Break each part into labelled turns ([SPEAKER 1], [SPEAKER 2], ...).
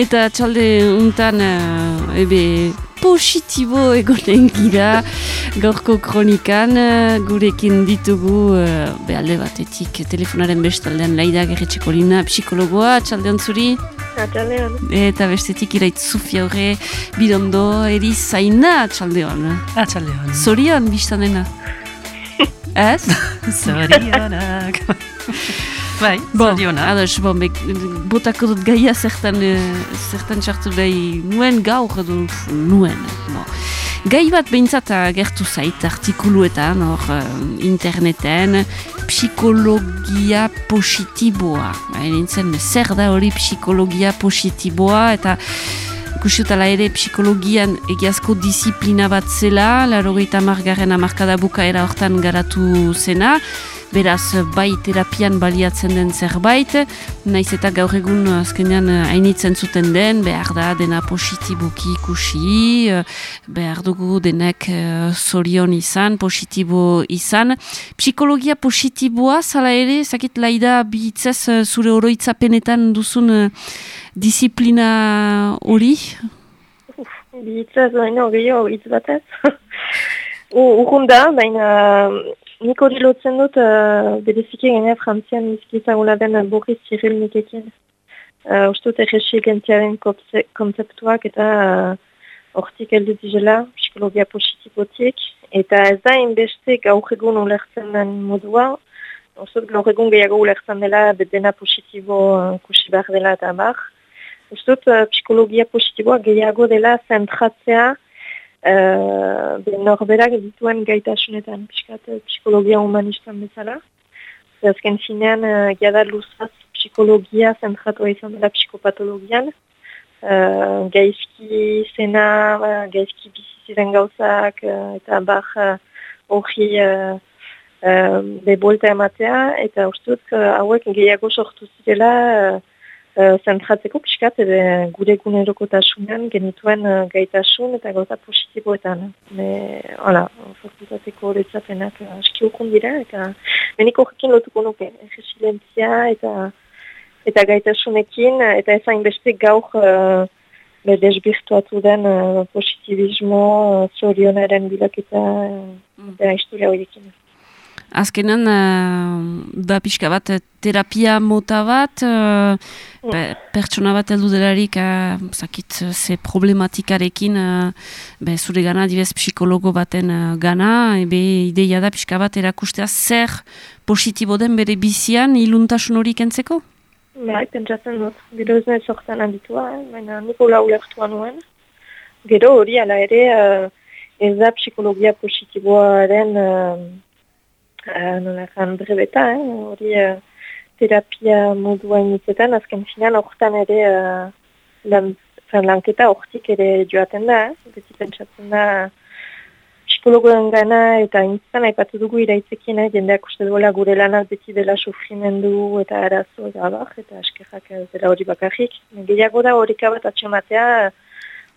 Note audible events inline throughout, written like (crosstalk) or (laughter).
[SPEAKER 1] eta txalde untan, uh, ebe, positibo egonen gira gaurko kronikan uh, gurekin ditugu uh, behalde batetik telefonaren bestaldean laida gerretxeko lina psikologoa, txaldean zuri?
[SPEAKER 2] Txaldean.
[SPEAKER 1] Eta bestetik irait zufia horre bidondo eri zaina txaldean.
[SPEAKER 3] Ah, txaldean.
[SPEAKER 1] Zorion biztanena. (laughs) Ez?
[SPEAKER 3] Zorionak. (laughs) Bai, bon, zoriona.
[SPEAKER 1] Ados, bon, be, botako dut gaia zertan, uh, zertan txartu behi nuen gaur edo nuen. Bon. Gai bat behintzat gertu zait artikuluetan, hor uh, interneten, psikologia positiboa. Nintzen, zer da hori psikologia positiboa, eta Kusiutala ere psikologian egiazko disiplina bat zela, laro gaita margarren amarkada bukaera hortan garatu zena, beraz bai terapian baliatzen den zerbait, naiz eta gaur egun azkenean hainitzen zuten den, behar da dena positiboki ikusi, behar dugu denek zorion izan, positibo izan. Psikologia positiboa, zala ere, zakit laida bihitzez zure oroitzapenetan duzun disiplina hori?
[SPEAKER 2] Bihitzez, baina gehiago hitz batez. (laughs) Urrunda, baina Nik hori lotzen dut, uh, bereziki gene frantzian izkizagula den Boris Cyril Mikekin. Uh, Uztut erresi gentiaren konzeptuak eta hortik uh, eldu dizela, psikologia positibotik. Eta ez da inbeste gaur egun ulertzen den modua. Uztut gaur egun gehiago ulertzen dela bedena positibo uh, kusi behar dela eta bar. Uztut uh, psikologia positiboa gehiago dela zentratzea uh, norberak dituen gaitasunetan, piskat, eh, psikologia humanistan bezala. Azken finean, uh, giada luzaz psikologia zentratua izan dela psikopatologian. Uh, gaizki zena, uh, gaizki biziziren gauzak, uh, eta bar hori uh, uh, bebolta ematea, eta ustut uh, hauek gehiago sortu zirela Eh, zentratzeko pixkat, ere gure gunerokotasunean genituen uh, gaitasun eta gauza positiboetan. Me, hola, fakultateko horretzapenak uh, aski okun dira, eta meniko horrekin lotuko nuke, resilientzia eta eta gaitasunekin, eta ezain beste gaur uh, desbirtuatu den uh, positivismo, uh, zorionaren bilaketa, uh, mm. historia horiekin.
[SPEAKER 1] Azkenan, uh, da pixka bat, terapia mota bat, uh, pertsona bat heldu delarik, uh, zakit, ze problematikarekin, uh, be, zure gana, dibez, psikologo baten uh, gana, ebe ideia da pixka bat, erakustea zer positibo den bere bizian, iluntasun hori kentzeko?
[SPEAKER 2] Bai, pentsatzen dut, gero ez nahi zortan handitua, eh? baina niko lau nuen. Gero hori, ala ere, uh, ez da psikologia positiboaren... Uh, uh, nola egan brebeta, eh? hori uh, terapia modua inizetan, azken finan horretan ere uh, lan, lanketa horretik ere joaten da, eh? beti pentsatzen da psikologoen gana eta inizetan aipatu dugu iraitzekin, eh? jendeak uste duela gure lanak beti dela sufrimendu eta arazo eta abar, eta askerrak dela hori bakarrik. Gehiago da horika bat atxematea,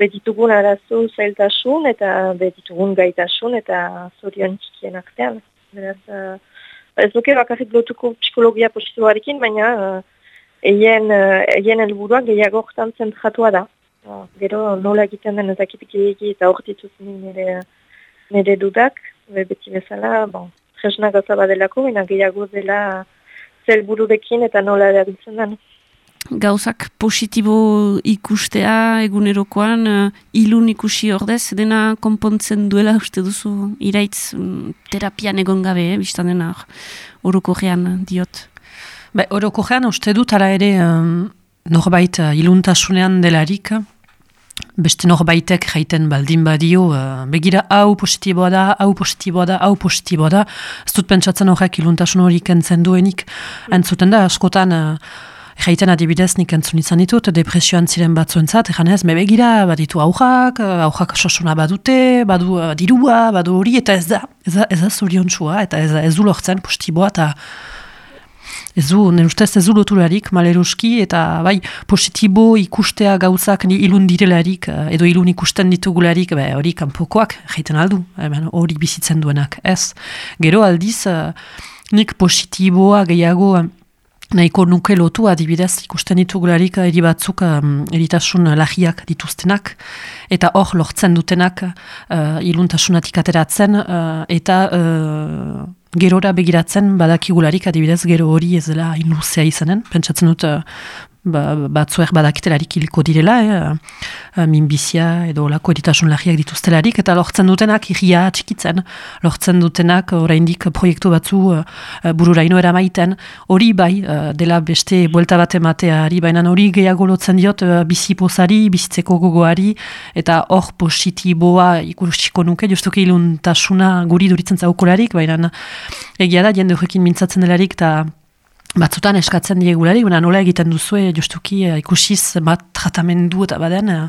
[SPEAKER 2] beditugun arazo zailtasun eta beditugun gaitasun eta zorion txikien artean. Beraz, uh, ez duke bakarrik lotuko psikologia positiboarekin, baina uh, eien, uh, eien elburuak gehiago horretan zentratua da. Uh, gero nola egiten den ezakitik egin eta hor dituzen nire, nire dudak, be, beti bezala, bon, tresna gauza badelako, baina gehiago dela zelbururekin eta nola erabiltzen den
[SPEAKER 1] gauzak positibo ikustea egunerokoan uh, ilun ikusi ordez dena konpontzen duela uste duzu iraitz um, terapian egon gabe eh, biztan dena oroko diot.
[SPEAKER 3] Be, oroko uste dut ara ere um, norbait uh, iluntasunean delarik. Beste norbaitek jaiten baldin badio uh, begira hau positiboa da hau positiboa da, hau positiboa da. Ez dut pentsatzen horrek iluntasun hori kentzen duenik. Mm. entzuten da askotan uh, Jaiten adibidez nik entzun izan ditut, depresioan ziren batzuentzat, ezan ez, mebegira, baditu aujak, aujak sosuna badute, badu uh, dirua, badu hori, eta ez da, ez da, ez da zurion txua, eta ez da, ez du lortzen postiboa, eta ez du, nire ustez ez du loturarik, maleruski, eta bai, positibo ikustea gauzak ni ilun direlarik, uh, edo ilun ikusten ditugularik, bai, hori kanpokoak, jaiten aldu, hori bizitzen duenak, ez. Gero aldiz, uh, nik positiboa gehiago, nahiko nuke lotu adibidez ikusten ditugularik eri batzuk um, eritasun lahiak dituztenak eta hor lortzen dutenak uh, iluntasunatik ateratzen uh, eta uh, gerora begiratzen badakigularik adibidez gero hori ez dela inluzea izanen. Pentsatzen dut uh, ba, batzuek badakitelarik hiliko direla, eh, minbizia edo lako eritasun lagiak dituztelarik, eta lortzen dutenak irria txikitzen, lortzen dutenak oraindik proiektu batzu uh, bururaino eramaiten, hori bai, uh, dela beste buelta bat emateari, baina hori gehiago lotzen diot uh, bizipozari, bizitzeko gogoari, eta hor positiboa ikusiko nuke, justuki iluntasuna guri duritzen zaukolarik, baina egia da, jende horrekin mintzatzen delarik, eta batzutan eskatzen diegularik, nola egiten duzue justuki uh, ikusiz bat tratamendu eta baden, uh,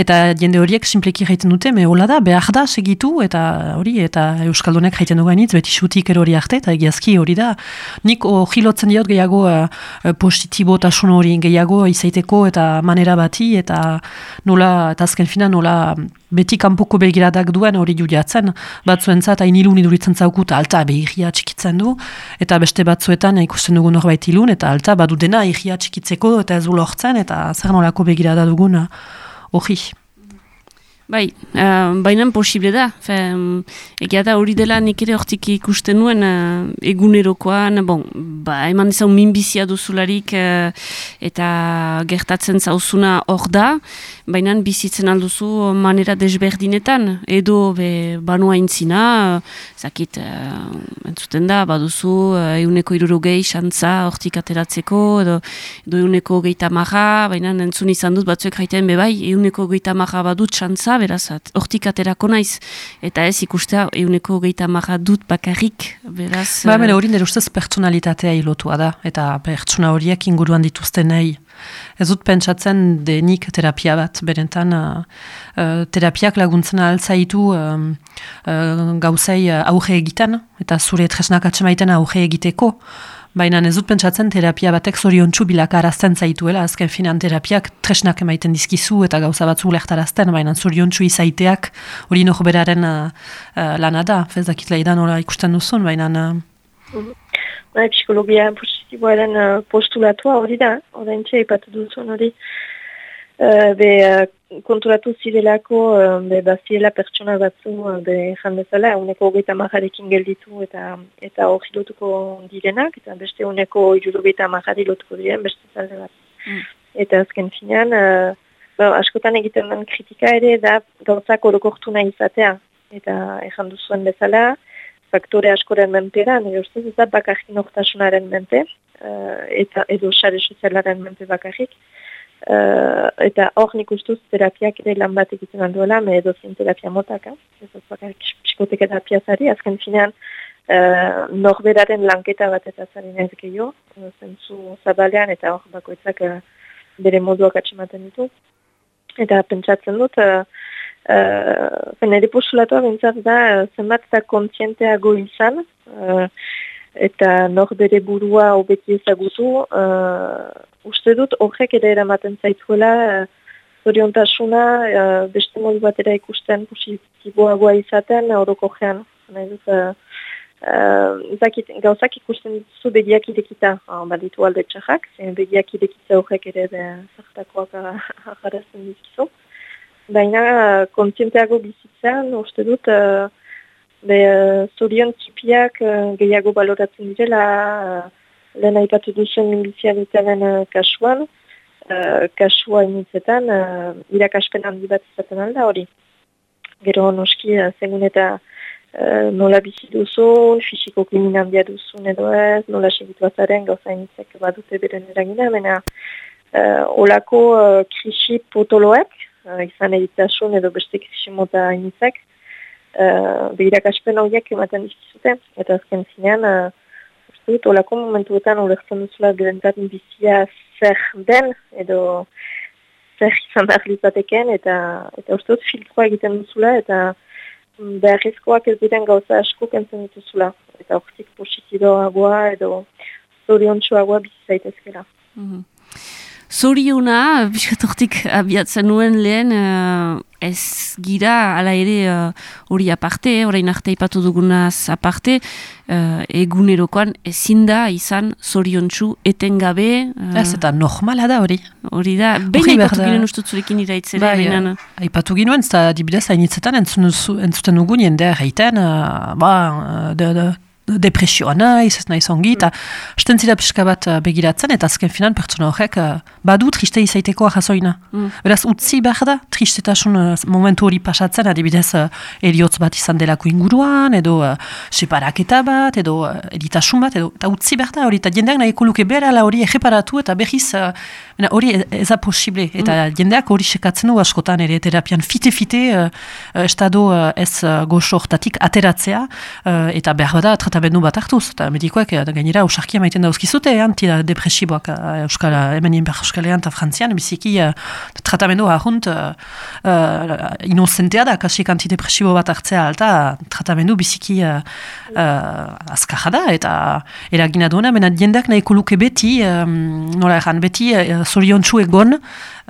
[SPEAKER 3] eta jende horiek simpleki jaiten dute, me hola da, behar da segitu, eta hori, eta Euskaldunek jaiten dugainitz, beti xutik erori arte, eta egiazki hori da. Nik hori lotzen diot gehiago uh, positibo eta hori gehiago izaiteko eta manera bati, eta nola, eta azken fina nola beti kanpoko begiradak duen hori judiatzen, batzuentzat hain ilun iduritzen zaukut alta behirria txikitzen du, eta beste batzuetan ikusten dugun norbait ilun, eta alta badu dena irria txikitzeko eta ez du lortzen, eta zer nolako begirada dugun hori.
[SPEAKER 1] Bai, uh, baina posible da. Um, egia da hori dela nik ere hortik ikusten nuen uh, egunerokoan, bon, ba, eman dizau minbizia duzularik uh, eta gertatzen zauzuna hor da, baina bizitzen alduzu manera desberdinetan, edo be, banua intzina, uh, zakit, uh, entzuten da, baduzu uh, euneko irurogei xantza hortik ateratzeko, edo, edo euneko geita maha, baina entzun izan dut batzuek jaiten bebai, euneko geita maha badut xantza, beraz, hortik aterako naiz, eta ez ikustea euneko geita marra dut bakarrik, beraz...
[SPEAKER 3] Ba, mele hori nire ustez pertsonalitatea hilotua da, eta pertsona horiek inguruan dituzten nahi. Ez dut pentsatzen denik terapia bat, berentan uh, uh, terapiak laguntzen altzaitu um, uh, gauzei uh, auge egiten, eta zure tresnak atxemaiten auge egiteko, Baina ez dut pentsatzen terapia batek zorion txubilak arazten zaituela, azken finan terapiak tresnak emaiten dizkizu eta gauza batzu lehtarazten, baina zorion txu izaiteak hori noho beraren uh, uh, lana da, fezakit lehidan hori ikusten duzun, baina... Uh...
[SPEAKER 2] Ba, psikologia positiboaren uh, postulatua hori da, hori entxe ipatu duzun hori. Uh, be, uh, konturatu zirelako uh, be, baziela pertsona batzu uh, be, jandezala, uneko hogeita majarekin gelditu eta eta hori lotuko direnak, eta beste uneko irurogeita majari lotuko diren, beste zalde bat. Mm. Eta azken finean, uh, ba, askotan egiten den kritika ere da gauzak orokortu nahi izatea. Eta ezan duzuen bezala, faktore askoren mentera, nire ustez ez da bakarrik noktasunaren mente, uh, eta edo sare sozialaren mente bakarrik, Uh, eta hor nik ustuz terapiak ere lan bat egiten alduela, me edo zen terapia motaka, ez ez bakar psikoteka terapia zari, azken finean uh, norberaren lanketa bat eta zari nahez gehiago, zentzu zabalean eta hor bakoitzak uh, bere moduak atxematen ditu. Eta pentsatzen dut, uh, uh, nire postulatua bintzat da, zenbat eta kontzienteago izan, uh, eta nor bere burua hobeki ezagutu, uh, uste dut horrek ere eramaten zaituela uh, zoriontasuna uh, beste modu batera ikusten positiboagoa izaten horoko gean. Uh, uh, gauzak ikusten zu begiak idekita, uh, baditu alde txarrak, begiak idekitza horrek ere zartakoak aharazten dizkizu. Baina, uh, kontzienteago bizitzen, uste dut, uh, Be, uh, zorion txipiak uh, gehiago baloratzen direla, uh, lehen haipatu duzen minbizianitaren uh, kasuan, uh, kasua initzetan, uh, irakaspen handi bat izaten alda hori. Gero noski, uh, zengun eta uh, nola bizi duzun, fisiko krimin handia duzun edo ez, nola segitu azaren gauza initzek badute beren eragina, mena uh, olako uh, krisi potoloek, uh, izan editasun edo beste krisi mota initzek, uh, behirakaspen horiek ematen dizkizute, eta azken zinean, uh, dut, olako momentuetan ulertzen duzula berentzat bizia zer den, edo zer izan behar lizateken, eta, eta uste dut filtroa egiten duzula, eta beharrizkoak ez diren gauza asko kentzen dituzula, eta horretik positidoagoa edo zoriontsuagoa bizizaitezkera. Mm -hmm.
[SPEAKER 1] Zoriuna, biskatortik abiatzen nuen lehen, uh, ez gira, ala ere hori uh, aparte, orain arte ipatu dugunaz aparte, uh, egunerokoan ezin da izan zoriontsu etengabe.
[SPEAKER 3] Uh, ez eta normala da hori.
[SPEAKER 1] Hori da, behin aipatu ginen ustutzurekin iraitzera.
[SPEAKER 3] Bai, aipatu ginen, ez da dibidez hainitzetan entzuten dugun jendea reiten, uh, ba, de, de, depresioa naiz, ez nahi zongi, eta esten zira pixka bat uh, begiratzen, eta azken finan pertsona horrek uh, badu triste izaiteko ahazoina. Mm. Beraz, utzi behar da, tristetasun uh, momentu hori pasatzen, adibidez, eriotz bat izan delako inguruan, edo separaketa bat, edo editasun bat, edo, eta utzi behar da hori, eta jendeak nahi koluke berala hori egeparatu, eta uh, hori ez da posible, eta mm. jendeak hori sekatzen du askotan ere terapian fite-fite, uh, estado uh, ez uh, goxo hortatik ateratzea, uh, eta behar da, tratamendu bat hartuz, eta medikoak e, gainera usarkia maiten dauzkizute, eh, antidepresiboak uh, euskal, hemen inber euskalean eta frantzian, biziki uh, tratamendu ahunt uh, uh, inozentea da, kasik antidepresibo bat hartzea alta, tratamendu biziki uh, uh, azkaja da, eta eragina duena, mena jendeak nahiko luke beti, um, nola erran, beti uh, zoriontsu egon,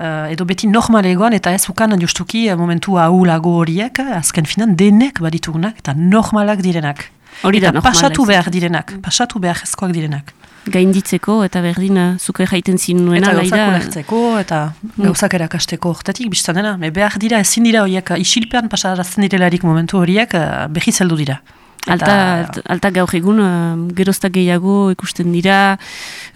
[SPEAKER 3] Uh, edo beti normal egon, eta ez ukan justuki momentu ahulago horiek, azken finan denek baditugunak, eta normalak direnak.
[SPEAKER 1] Hori da,
[SPEAKER 3] pasatu behar direnak, mm. pasatu behar ezkoak direnak.
[SPEAKER 1] Gainditzeko eta berdina zuke jaiten zinuena.
[SPEAKER 3] Eta gauzak ulertzeko eta mm. gauzak erakasteko ortetik biztan dena. Behar dira ezin dira horiek isilpean pasarazten direlarik momentu horiek eh, behi zeldu dira.
[SPEAKER 1] Alta, alta gaur egun, uh, geroztak gehiago ikusten dira,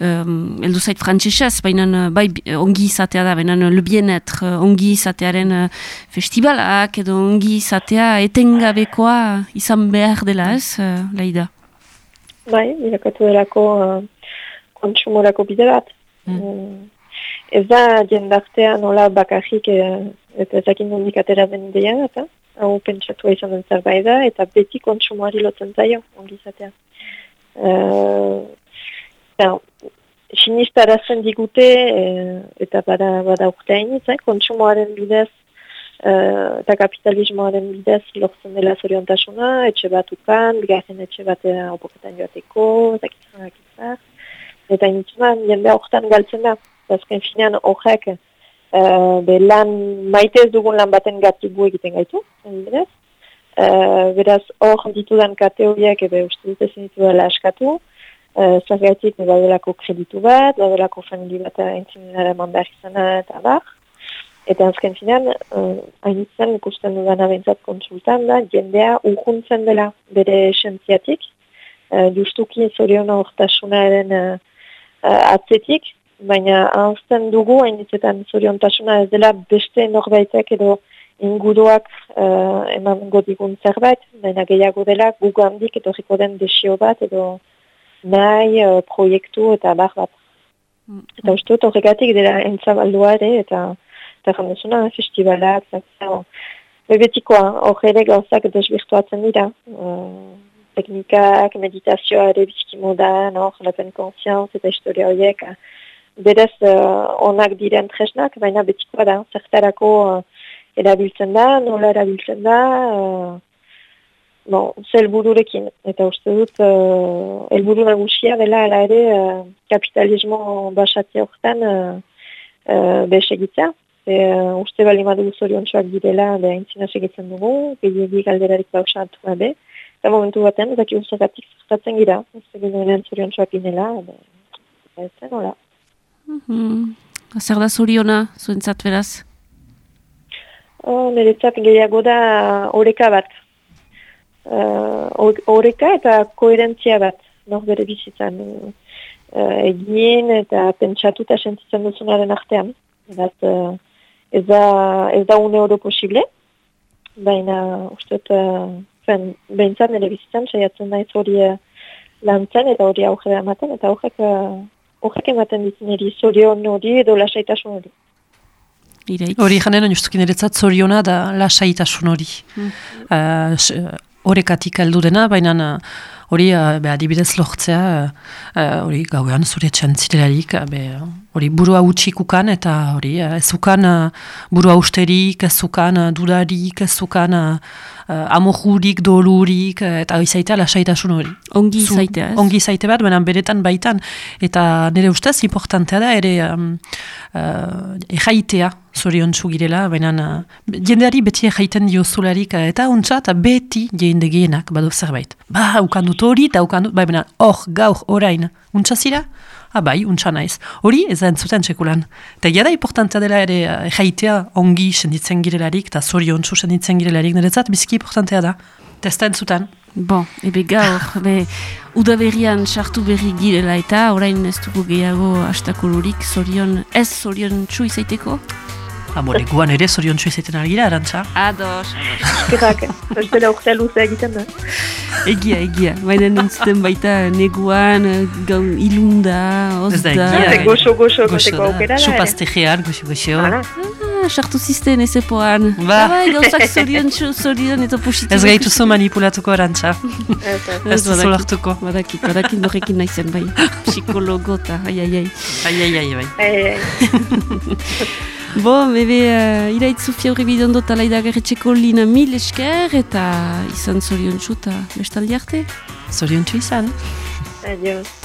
[SPEAKER 1] um, eldu zait frantzesez, baina uh, bai ongi izatea da, baina uh, lebienet, uh, ongi izatearen uh, festivalak edo ongi izatea etengabekoa izan behar dela ez, uh, laida?
[SPEAKER 2] Bai, irakatu delako uh, kontsumorako bide bat. Mm. Um, ez da jendartea nola bakarrik uh, eta ezakin nondik atera den eta hau pentsatua izan den zerbait da, eta beti kontsumoari lotzen zaio, ongizatea. Uh, Sinistarazten digute, e, eta bada, bada urtean eh, kontsumoaren bidez, uh, eta kapitalismoaren bidez lortzen dela zoriontasuna, etxe bat ukan, bigarren etxe bat opoketan joateko, eta kitzan, eta initzen jendea horretan galtzen da. Azken finean horrek, uh, be lan maite ez dugun lan baten gati gu egiten gaitu, beraz. Uh, beraz, hor ditudan kate horiek ebe uste dut ezin ditu dela askatu, uh, zergaitik badelako kreditu bat, badelako famili bat entzinera eman behar izana eta bar. Eta azken finan, uh, hainitzen ikusten dudan abentzat konsultan da, jendea urhuntzen dela bere esentziatik, uh, justuki zorion hortasunaren uh, uh, atzetik, baina ahazten dugu hainitzetan zoriontasuna ez dela beste norbaitek edo inguruak uh, eman godigun zerbait, baina gehiago dela gugu handik edo den desio bat edo nahi uh, proiektu eta bar bat. Mm. Eta uste dut horregatik dela entzabaldua ere eta eta jandezuna festivalak, bebetikoa horre gauzak desbirtuatzen dira. Uh, teknikak, meditazioa ere biziki modan, hor, lapen konsianz eta historia horiek, berez uh, onak diren tresnak, baina betikoa da, zertarako uh, erabiltzen da, nola erabiltzen da, uh, bon, zelbururekin. Eta uste dut, uh, elburu nagusia dela ala ere uh, kapitalismo basati horretan uh, uh. E, uste bali madu zorion txoak direla, beha intzina segitzen dugu, gehiagi galderarik bausatu gabe. Eta momentu baten, zaki usagatik zertatzen gira, uste ginen zorion txoak inela, ez zen,
[SPEAKER 1] Mm Zer da zuriona, zuentzat beraz?
[SPEAKER 2] Oh, Neretzat gehiago da oreka bat. Uh, oreka eta koherentzia bat, nor bere bizitzan. Uh, egin eta pentsatu eta sentitzen duzunaren artean. Erat, uh, ez, da, ez da une oro posible, baina ustet, uh, behintzat nire bizitzan, saiatzen naiz hori uh, lantzen eta hori aurrera ematen, eta horrek uh, horrek ematen ditzen eri zorion hori edo lasaitasun hori.
[SPEAKER 3] Hori janen, justukin eretzat zoriona da lasaitasun hori. Hmm. Uh, horrekatik aldu dena, baina hori uh, adibidez lortzea, hori uh, gauean zure txantzilelarik, hori burua utxikukan eta hori eh, ez zukan uh, burua usterik, ez zukan uh, dudarik, ez zukan uh, amojurik, dolurik, eta izaitea lasaitasun hori.
[SPEAKER 1] Ongi izaitea, ez?
[SPEAKER 3] Ongi izaite bat, benan beretan baitan. Eta nire ustez, importantea da, ere um, uh, ejaitea zorion girela, baina uh, jendeari beti ejaiten diozularik, eta untsa, eta beti jende gehienak, badu zerbait. Ba, ukandut hori, eta ukandut, bai, baina hor, gaur, orain, untsa zira? Ah, bai, untsa naiz. Hori, ez da entzuten txekulan. Eta jada importantea dela ere, uh, jaitea ongi senditzen girelarik, eta zorion zu senditzen girelarik, niretzat, bizki importantea da. Eta ez da entzuten.
[SPEAKER 1] Bon, ebe gaur, be, udaberrian sartu berri girela eta orain ez dugu gehiago astakolurik zorion, ez zorion txu izaiteko?
[SPEAKER 3] Amore, guan ere zorion txu izaiten argira, arantza?
[SPEAKER 1] Ados.
[SPEAKER 2] Eskerrak, ez dela urtea luzea egiten da.
[SPEAKER 1] Egia, egia. Baina nintzuten baita neguan, gaun ilunda, ozda.
[SPEAKER 3] Ez da egia.
[SPEAKER 2] Goxo, goxo, goxeko aukera da.
[SPEAKER 3] Xupaztegean, goxo, goxo.
[SPEAKER 2] Hala.
[SPEAKER 1] Ah, sartu zisten ez epoan.
[SPEAKER 3] Ba.
[SPEAKER 1] Bai, gauzak zorion txu, zorion eta positibo.
[SPEAKER 3] Ez gaitu zu manipulatuko arantza. Ez, duzu
[SPEAKER 1] badakit.
[SPEAKER 3] lartuko.
[SPEAKER 1] Badakit, badakit norekin naizen bai. Psikologo eta, ai, ai, ai.
[SPEAKER 3] Ai, ai, ai, bai.
[SPEAKER 2] Ai, ai. (laughs)
[SPEAKER 1] Bo, bebe, uh, iraitzu fiaurri bidondo talaida gerretxeko lina mil esker eta izan zorion txuta bestaldi arte.
[SPEAKER 3] Zorion txu izan.
[SPEAKER 2] Adios.